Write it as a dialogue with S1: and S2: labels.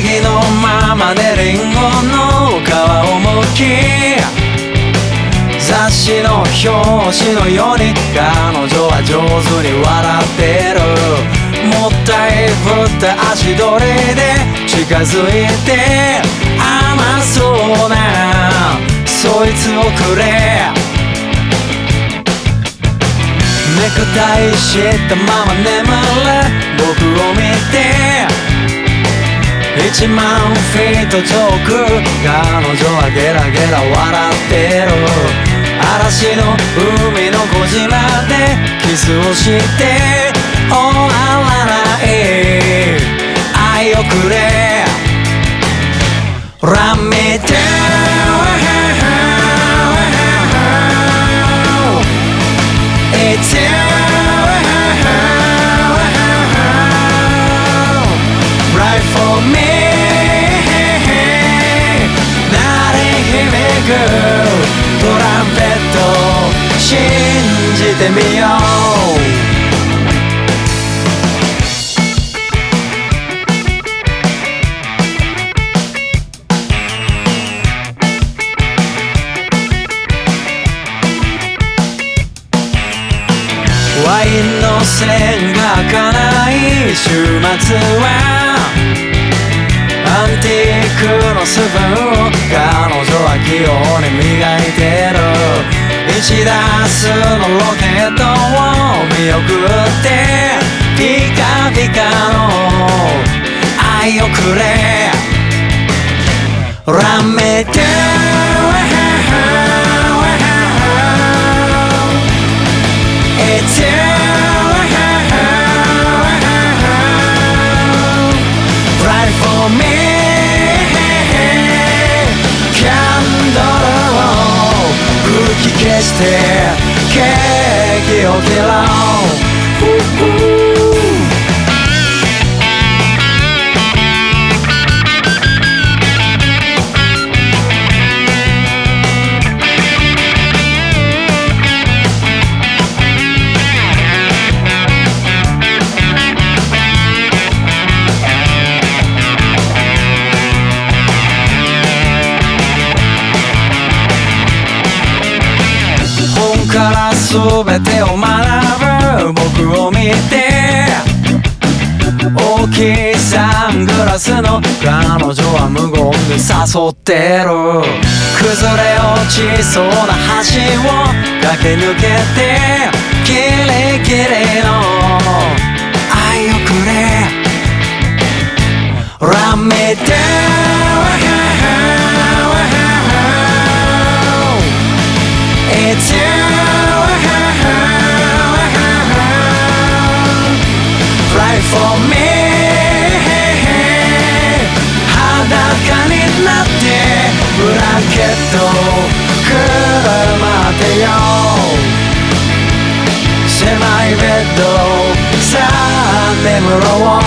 S1: ぎのままでリンゴの皮をむき雑誌の表紙のように彼女は上手に笑ってる。もったいぶった足取りで近づいて甘そうなそいつをくれ。ネクタイしたまま眠る僕を見て。1万フィート遠く彼女はゲラゲラ笑ってる。嵐の海の小島でキスをして。終わらない愛をくれ。Run me down It's you Right for me. トランペット信じてみよう。ワインの線が開かない週末は。アンティークのスプーン。る1ダースのロケットを見送ってピカピカの愛をくれ。ラメテしてケーキを切ろうから全てを学ぶ僕を見て大きいサングラスの彼女は無言で誘ってる。崩れ落ちそうな橋を駆け抜けてキレキレの愛をくれ。ラメテ for me 裸になってブランケットくるまってよ。狭いベッドさあ眠ろう。